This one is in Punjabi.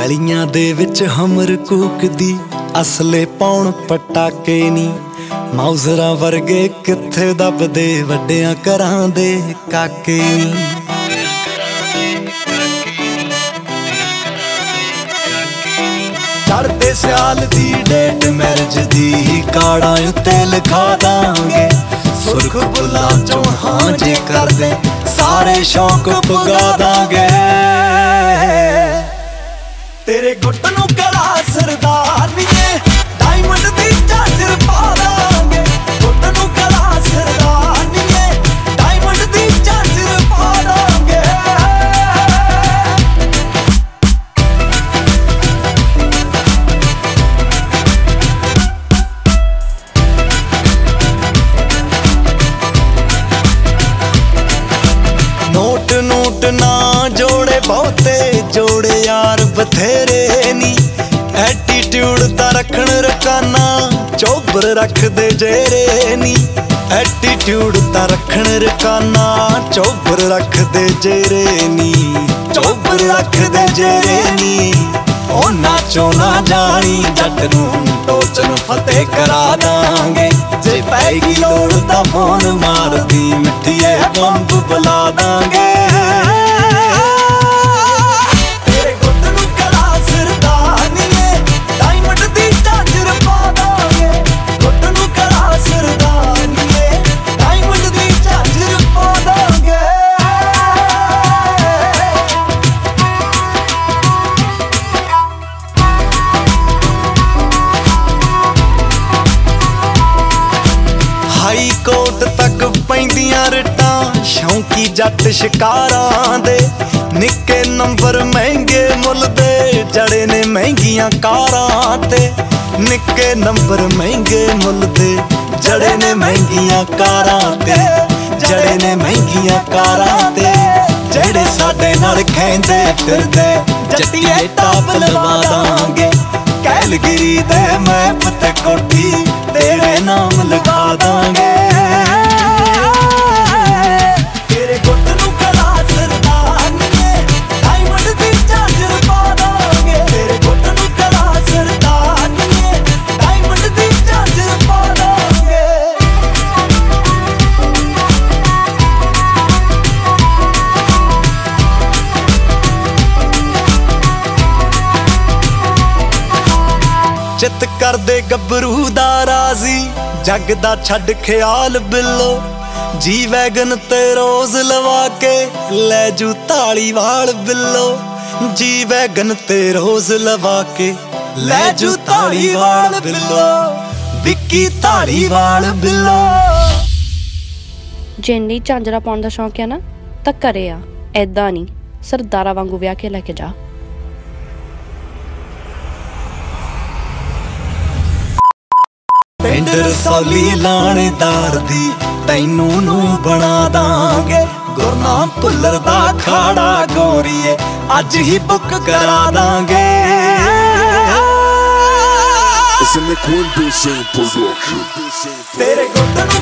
ਗਲੀਆਂ ਦੇ ਵਿੱਚ ਹਮਰ ਕੂਕਦੀ, ਅਸਲੇ ਪਾਉਣ ਪਟਾਕੇ ਨੀ। ਮਾਊਜ਼ਰਾਂ ਵਰਗੇ ਕਿੱਥੇ ਦੱਬਦੇ, ਵੱਡਿਆਂ ਘਰਾਂ ਦੇ ਕਾਕੇ ਨੀ। ਚੜਦੇ ਸਿਆਲ ਦੀ ਡੇਟ ਮੈਰਿਜ ਦੀ ਕਾੜਾਂ ਉੱਤੇ ਲਿਖਾ ਦਾਂਗੇ। ਸੁਰਖ ਬੁੱਲਾ ਚੋਂ ਹਾਂ ਜੇ ਕਰਦੇ, ਸਾਰੇ ਸ਼ੌਕ ਪੁਗਾ ਦਾਂਗੇ। ਤੇਰੇ ਗੁੱਟ ਨੂੰ ਕਲਾ ਸਰਦਾਰਨੀਏ ਡਾਇਮੰਡ ਦੀ ਝਾਂਜਰ ਪਾ ਦਾਂਗੇ। ਗੁੱਟ ਨੂੰ ਕਲਾ ਸਰਦਾਰਨੀਏ ਡਾਇਮੰਡ ਦੀ ਝਾਂਜਰ ਪਾ ਲਾਂਗੇ ਨੋਟ ਨੋਟ ਨਾ ਜੋ ਬਹੁਤੇ ਜੋੜੇ ਯਾਰ ਬਥੇਰੇ ਨੀ। ਐਟੀਟਿਊਡ ਤਾਂ ਰੱਖਣ ਰਕਾਨਾ, ਚੋਬਰ ਰੱਖਦੇ ਜੇਰੇ ਨੀ। ਐਟੀਟਿਊਡ ਤਾਂ ਰੱਖਣ ਰਕਾਨਾ, ਚੋਬਰ ਰੱਖਦੇ ਜੇਰੇ ਨੀ। ਚੋਬਰ ਰੱਖਦੇ ਜੇਰੇ ਨੀ। ਉਹ ਨਾਚੋ ਨਾ ਜਾਣੀ, ਜੱਟ ਨੂੰ ਟੋਚ ਫਤਿਹ ਕਰਾ ਦਾਂਗੇ। ਜੇ ਪੈਗੀ ਲੋੜ ਤਾਂ ਫੋਨ ਮਾਰਦੀ ਮਿੱਠੀਏ ਬੰਬ ਬੁਲਾ ਦਾਂਗੇ। ਹਾਈ ਤੱਕ ਪੈਂਦੀਆਂ ਰਟਾਂ, ਸ਼ੌਂਕੀ ਜੱਟ ਸ਼ਿਕਾਰਾਂ ਦੇ। ਨਿੱਕੇ ਨੰਬਰ ਮਹਿੰਗੇ ਮੁੱਲ ਦੇ, ਜੜੇ ਨੇ ਮਹਿੰਗੀਆਂ ਕਾਰਾਂ ਤੇ। ਨਿੱਕੇ ਨੰਬਰ ਮਹਿੰਗੇ ਮੁੱਲ ਦੇ, ਜੜੇ ਨੇ ਮਹਿੰਗੀਆਂ ਕਾਰਾਂ ਤੇ। ਜੜੇ ਨੇ ਮਹਿੰਗੀਆਂ ਕਾਰਾਂ ਤੇ, ਜਿਹੜੇ ਸਾਡੇ ਨਾਲ ਖੈਂਦੇ ਫਿਰਦੇ। ਜੱਟੀਏ ਟਾਪ ਲਵਾ ਦਾਂਗੇ। ਕੈਲਗਰੀ ਦੇ ਮੈਪ ਤੇ ਕੋਠੀ ਤੇਰੇ ਨਾਮ ਲਗਾ ਦਾਂਗੇ। ਕਰਦੇ ਗੱਭਰੂ ਦਾ ਰਾਜ਼ੀ। ਜੱਗ ਦਾ ਛੱਡ ਖਿਆਲ ਬਿੱਲੋ। ਜੀ ਵੈਗਨ ਤੇ ਰੋਜ਼ ਲਵਾ ਕੇ ਲੈ ਜੂ ਵਾਲ ਬਿੱਲੋ। ਜੀ ਵੈਗਨ ਤੇ ਰੋਜ਼ ਲਵਾ ਕੇ ਲੈ ਜੂ ਵਾਲ ਬਿੱਲੋ। ਵਿੱਕੀ ਵਾਲ ਬਿੱਲੋ। ਜੇ ਝਾਂਜਰਾ ਪਾਉਣ ਦਾ ਸ਼ੌਂਕ ਹੈ ਨਾ, ਤਾਂ ਕਰੇ ਆ ਐਦਾਂ ਨਹੀਂ। ਸਰਦਾਰਾ ਵਾਂਗੂ ਵਿਆਹ ਕੇ ਲੈ ਕੇ ਜਾ। ਪਿੰਡ ਰਸੌਲੀ ਲਾਣੇਦਾਰ ਦੀ ਤੈਨੂੰ ਨੂੰ ਬਣਾ ਦਾਂਗੇ ਗੁਰਨਾਮ ਭੁੱਲਰ ਦਾ ਖਾੜਾ ਗੋਰੀਏ ਅੱਜ ਹੀ ਬੁੱਕ ਕਰਾ ਦਾਂਗੇ It's a Nicole Bishop production. ਤੇਰੇ ਗੁੱਟ ਨੂੰ